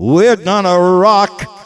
We're gonna rock